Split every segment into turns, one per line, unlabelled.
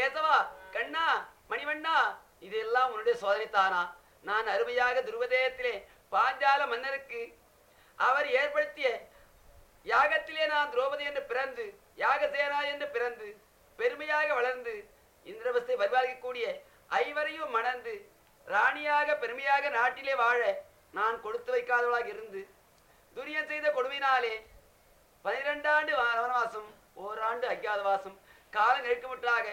கேசவா கண்ணா மணிவண்ணா இதெல்லாம் உன்னுடைய சோதனைத்தானா நான் அருமையாக துருவதேயத்திலே பாஞ்சால மன்னருக்கு அவர் ஏற்படுத்திய யாகத்திலே நான் துரோபதி என்று பிறந்து யாகசேனா என்று பிறந்து பெருமையாக வளர்ந்து இந்திரவஸ்தை பரிபாலிக்கக்கூடிய ஐவரையும் மணந்து ராணியாக பெருமையாக நாட்டிலே வாழ நான் கொடுத்து வைக்காதவளாக இருந்து துரியன் செய்த கொடுமையினாலே பனிரெண்டாண்டு வனவாசம் ஓராண்டு அஜ்ஞாதவாசம் கால நெருக்கமுற்றாக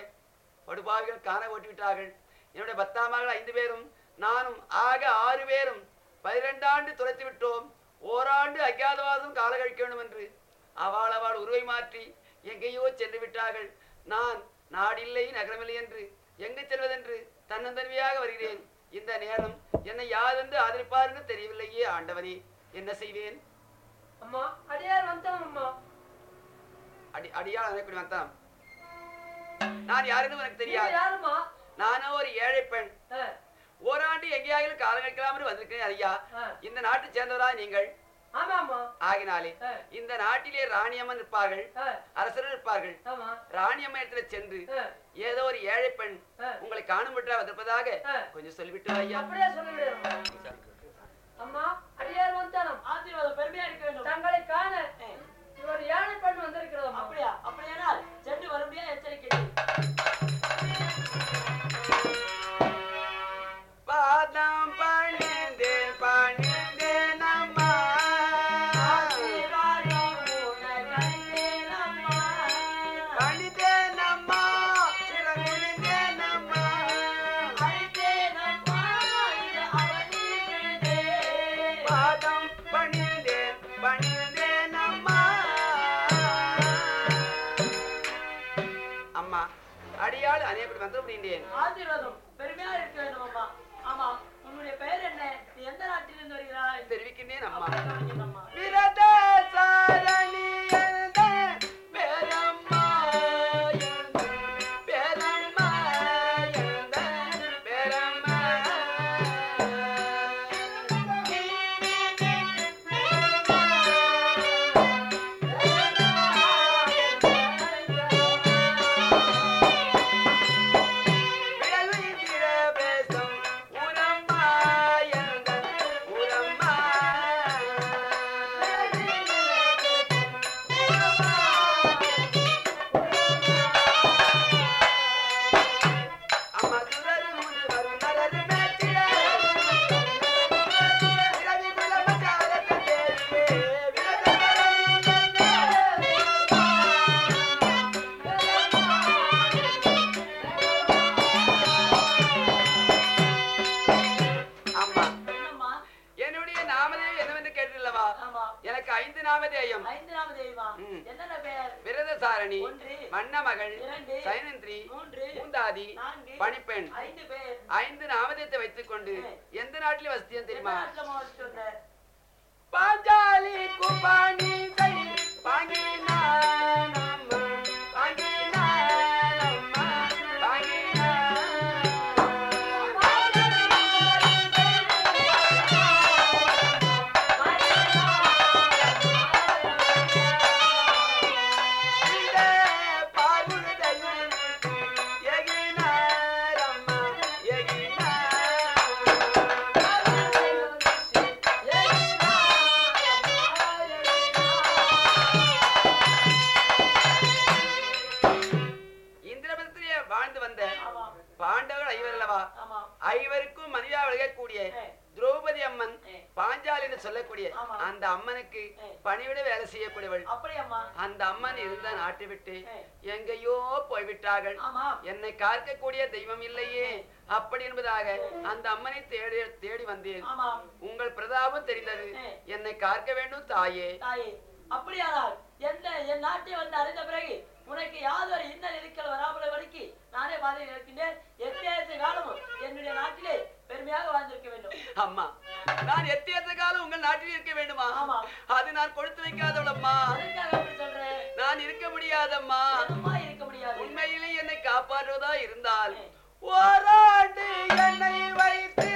படுபாவிகள் காண ஓட்டி விட்டார்கள் என்னுடைய பத்தாம் மகள் ஐந்து பேரும் நானும் ஆக ஆறு பேரும் பனிரெண்டாண்டு துரைத்து விட்டோம். ஓராண்டு அஜாதவாதம் கால கழிக்க வேண்டும் என்று அவள் அவள் உருவை மாற்றி எங்கேயோ சென்று விட்டார்கள். நான் நாடில்லை நகரமில்லை என்று எங்கு செல்வதென்று தன்னந்தன்மையாக வருகிறேன். இந்த நேரம் என்னை யாதென்று ஆதரிப்பார் என்று தெரியவில்லையே ஆண்டவனே. என்ன செய்வேன்?
அம்மா அடியார் வந்தான் அம்மா.
அடி அடியார் அனுப்பி வந்தான். நான் யாருன்னு உனக்கு
நீங்க
தெரியாது நானும் ஒரு ஏழை பெண். ஓராண்டு எங்கேயாவது காலம் கழிக்கலாம் வந்திருக்கிறேன் ஐயா. இந்த நாட்டை சேர்ந்தவரா நீங்கள்?
ஆமாம்மா.
ஆகினாலே இந்த நாட்டிலே ராணியம்மன் இருப்பார்கள் அரசர்கள் இருப்பார்கள்
ஆமா.
ராணியம்மன் இடத்துல சென்று ஏதோ ஒரு ஏழை பெண். உங்களை காணும்பட்டா வந்திருப்பதாக. கொஞ்சம் சொல்லிவிட்டு வா ஐயா
அம்மா அடியார் வந்தானம்.
ஆசீர்வாதம் பெருமையா இருக்க வேண்டும்.
தங்களை காண இவர் ஏழை பெண் வந்திருக்கிறோம்.
அப்படியா?
அடியாள் அனைவரும் வந்து அப்படின்றேன்
ஆசீர்வாதம். பெருமையா இருக்க வேண்டும் அம்மா. ஆமா உன்னுடைய பெயர் என்ன? நீ எந்த நாட்டிலிருந்து வருகிறாய்?
தெரிவிக்கின்றேன் அம்மா. விரத எந்த நாட்டில் வசதியும்
எந்த
பணிவிட வேலை செய்யக்கூடியவள். அந்த அம்மன் இருந்த நாட்டை விட்டு. எங்கேயோ போய்விட்டார்கள். என்னை காக்கக்கூடிய தெய்வம் இல்லையே. அப்படி என்பதாக அந்த அம்மனை தேடி தேடி வந்தேன். உங்கள் பிரதாபம் தெரிந்தது. என்னை காக்க வேண்டும் தாயே.
தாயே. அப்படியானால் எந்த என் நாட்டை வந்து அறிந்த பிறகு உனக்கு யாதொரு இன்னல் இருக்கல் வராமல் வரைக்கு நானே பாதையில் இருக்கின்றேன். எத்தேச காலமும் என்னுடைய நாட்டிலே பெருமையாக வாழ்ந்திருக்க வேண்டும்.
அம்மா நான் எத்தேத்த காலம் உங்கள் நாட்டில் இருக்க வேண்டுமா. அது நான் கொடுத்து வைக்காதவளம்மா. நான் இருக்க முடியாதம்மா.
இருக்க முடியாது?
உண்மையிலே என்னை காப்பாற்றுவதா இருந்தால் ஓராண்டு என்னை வைத்து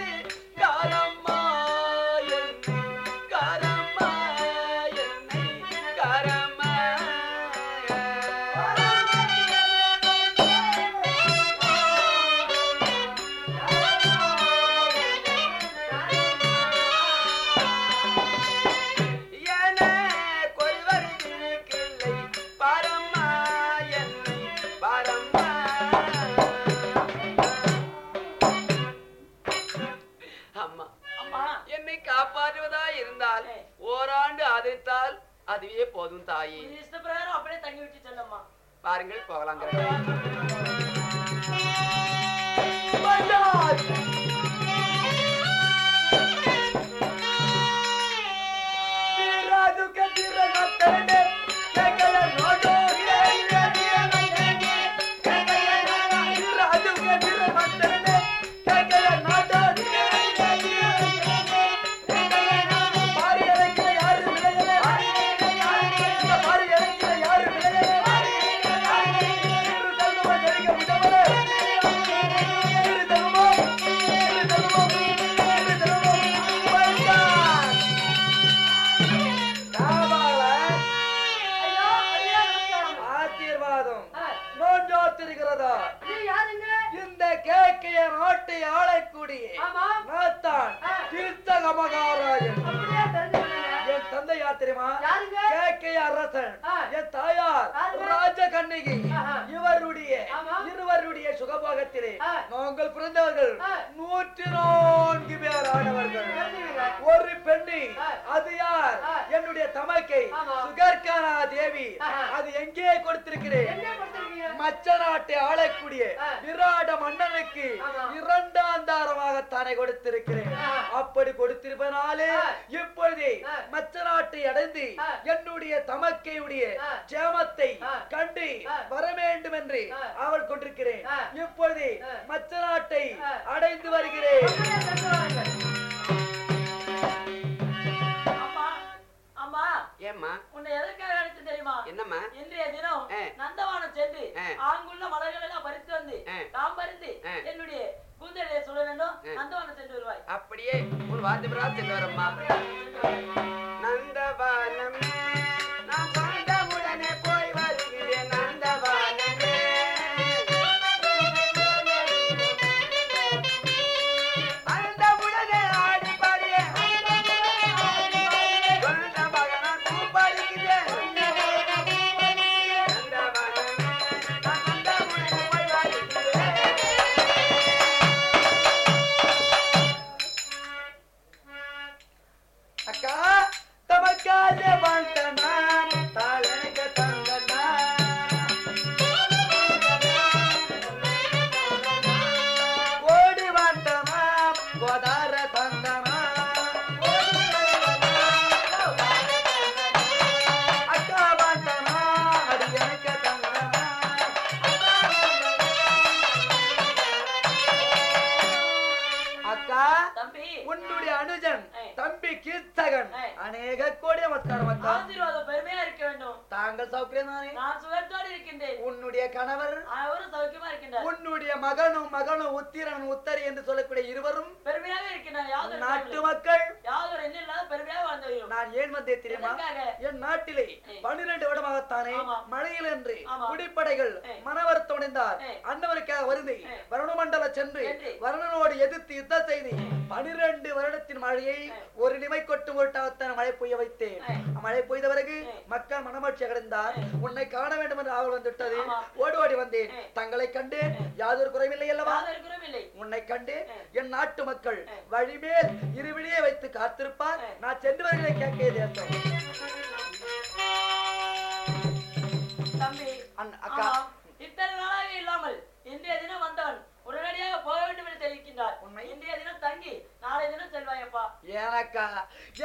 ஆ.
இப்பொழுது. மச்ச நாட்டை அடைந்து. என்னுடைய தமக்கையுடைய. ஜேமத்தை. கண்டு. வர வேண்டும் என்று. அவள் கொண்டிருக்கிறேன். இப்பொழுது. மச்ச நாட்டை. அடைந்து வருகிறேன்
ஏம்மா
உன்னை எதற்காக அழைத்து தெரியுமா
என்னம்மா
இன்றைய தினம். நந்தவானம் சென்று
ஆ.
ஆங்குள்ள மலர்கள் எல்லாம் பறித்து வந்து. தாம் பறிந்து. என்னுடைய கூந்தலையை சொல்ல வேண்டும். நந்தவானம் சென்று வருவாய்.
அப்படியே உன் வாத்திபரா சென்று வரம்மா நந்தவானமே.
ஆமா.
மழையில் என்று. குடிப்படைகள்
ஏய்.
மனவருத்தமடைந்தார்
ஏய்.
அன்னவருக்காக வருந்தி. வருணமண்டல சென்று. வருணனோடு எதிர்த்து யுத்தம் செய்து பனிரெண்டு வருடத்தின் மழையை. ஒரு நிமை கொட்டும் ஒட்டாகத்தான் மழை பெய்ய வைத்தேன். மழை பெய்த பிறகு. மக்கள் மனமட்சி அடைந்தார். உன்னை காண வேண்டும் என்று ஆவல் வந்துவிட்டது. ஓடி ஓடி வந்தேன். தங்களை கண்டு. யாதொரு குறைவில்லை அல்லவா
யாதொரு குறையும் இல்லை
உன்னை கண்டு. என் நாட்டு மக்கள். வழிமேல் இருவிழியே வைத்து காத்திருப்பார். நான் சென்று வருகிறேன் கேட்க தேசம்
தம்பி
அக்கா.
இத்தனை நாளாக இல்லாமல் இன்றைய தினம் வந்தவன் உடனடியாக போக வேண்டும் என்று தெரிவிக்கின்றார்.
உண்மை.
இன்றைய தினம் தங்கி நாளை தினம் செல்வாயப்பா.
எனக்கா?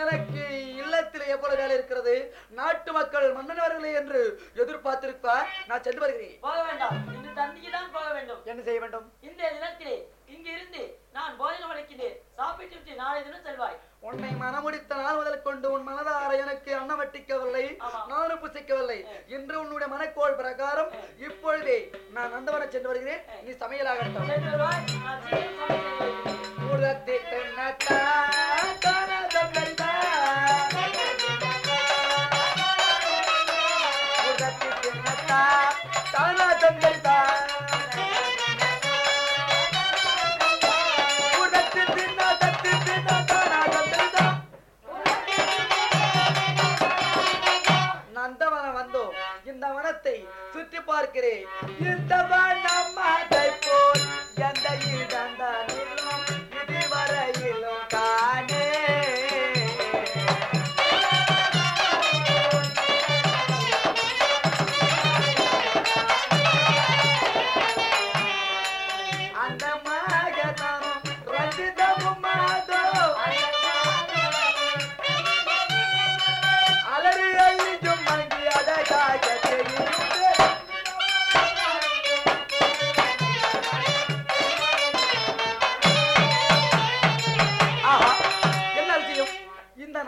எனக்கு இல்லத்தில் எவ்வளவு வேலை இருக்கிறது? நாட்டு மக்கள் மன்னனவர்களே என்று எதிர்பார்த்திருப்பார். நான் சென்று வருகிறேன்.
போக வேண்டாம். இன்று தந்திக்கு தான் போக வேண்டும்.
என்ன செய்ய வேண்டும்?
இன்றைய தினத்திலே இங்கு இருந்து நான் போஜனம் அளிக்கின்றேன் சாப்பிட்டு நாளை தினம் செல்வாய்.
உன்னை மனமுடித்த நாள் முதல் கொண்டு உன் மனதார எனக்கு அன்னம் வட்டிக்கவில்லை. நானும் புசிக்கவில்லை. இன்று உன்னுடைய மனக்கோள் பிரகாரம் இப்பொழுதே நான் நந்தவனம் சென்று வருகிறேன். நீ சமையலாகட்டும்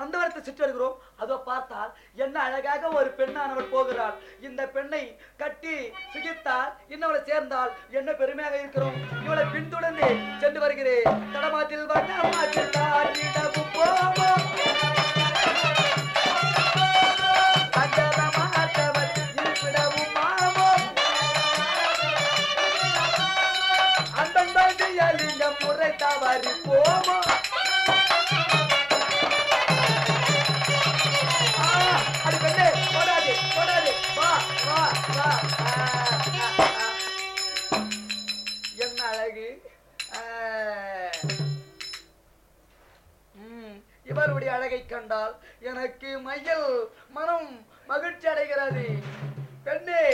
மந்தவரத்தை சுற்றி வருகிறோம். அதோ பார்த்தால் என்ன அழகாக ஒரு பெண்ணானவர் போகிறாள். இந்த பெண்ணை கட்டி சுகித்தால் இன்னவளை சேர்ந்தால் என்ன பெருமையாக இருக்கிறோம். இவளை பின்தொடர்ந்து சென்று வருகிறேன். தடமாத்தில் வண்ணமாத்தில் முறை தவறி போமா உன்னுடைய அழகை கண்டால் எனக்கு மையல் மனம் மகிழ்ச்சி அடைகிறது. பெண்ணே.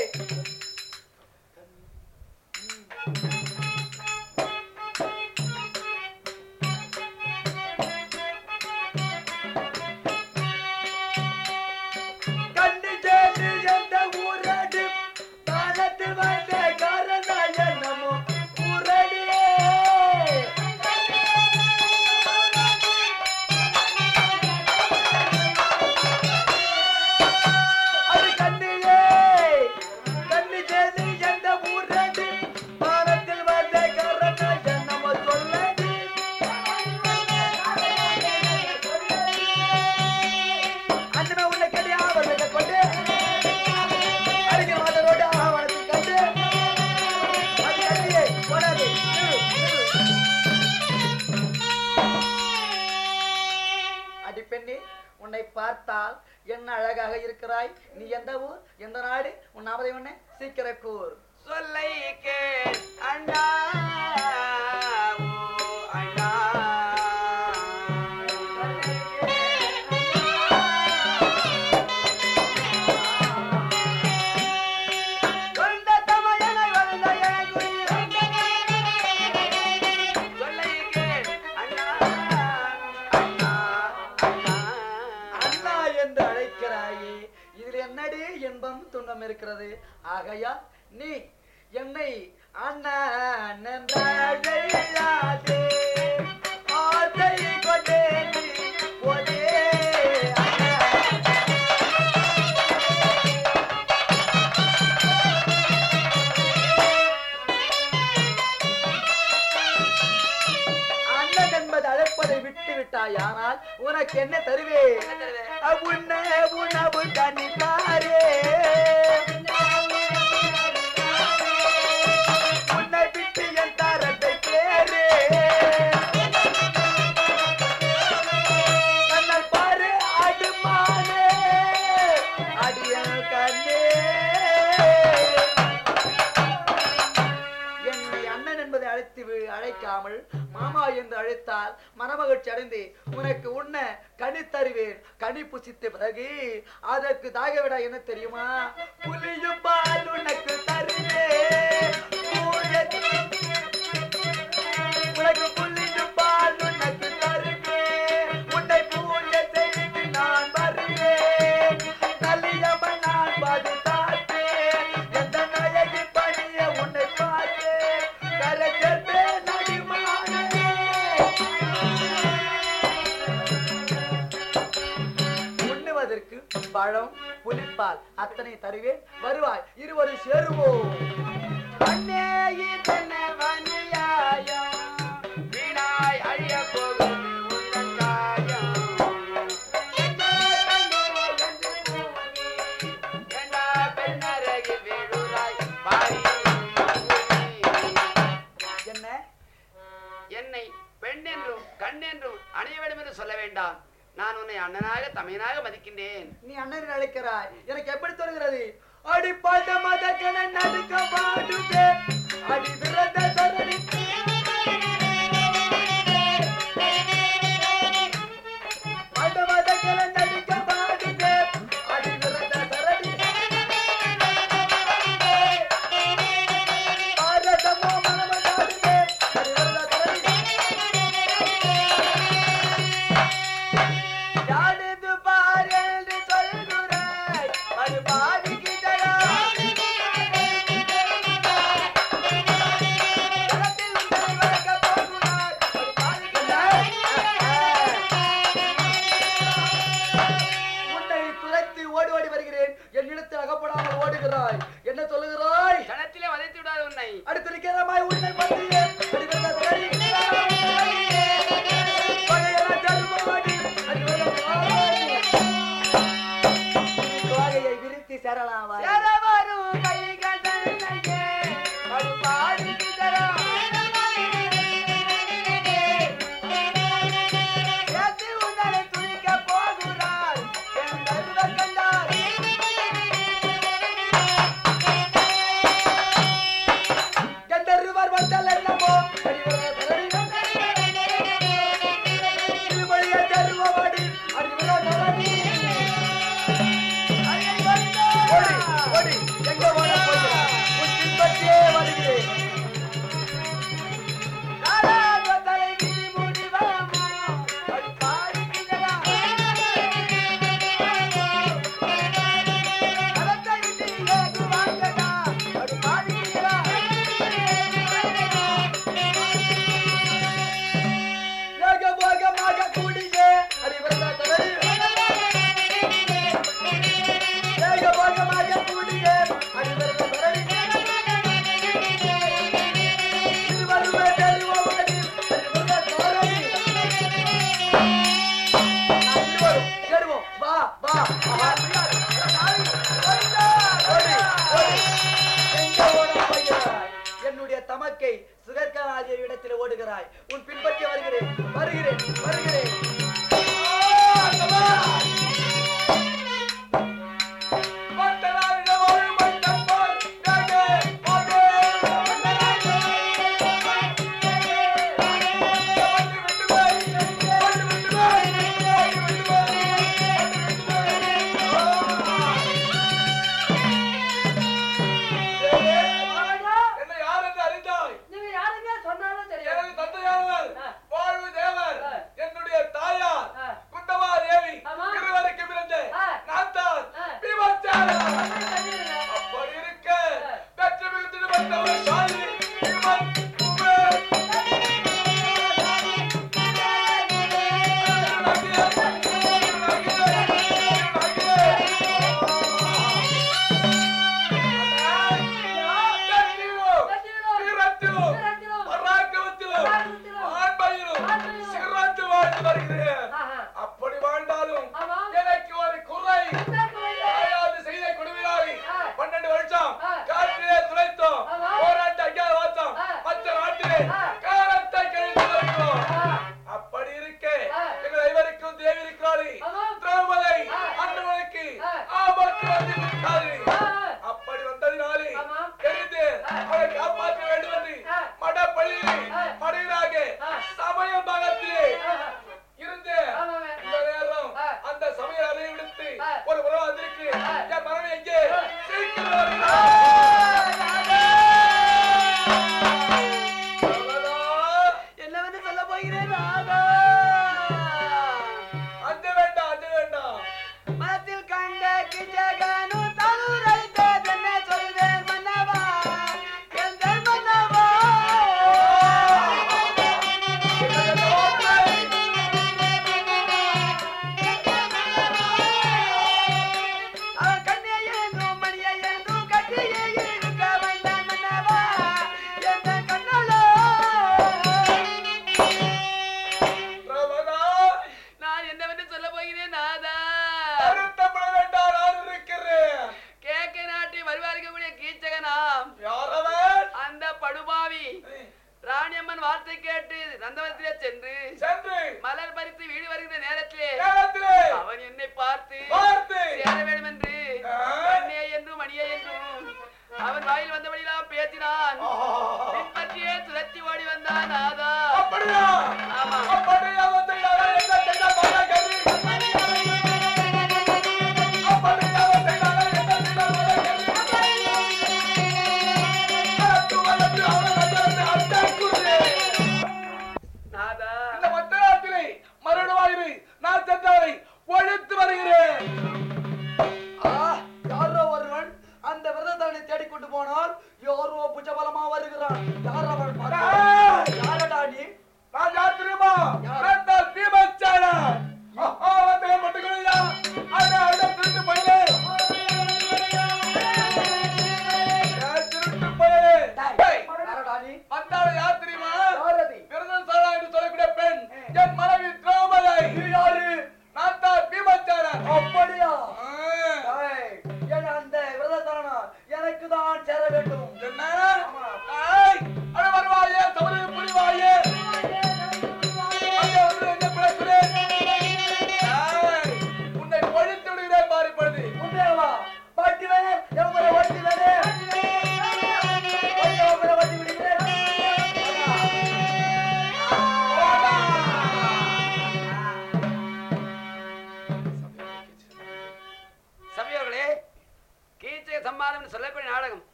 அதற்கு தாகவிடா என்ன தெரியுமா? புலியும் தருவேன்
ஆனால் யாரோ
புஜபலமா வருகிறான் யார் அவன் யாரடா நீ?
ராஜா திருமா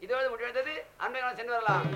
இதோடு முடிவெடுத்தது அன்றைய சென்று வரலாம்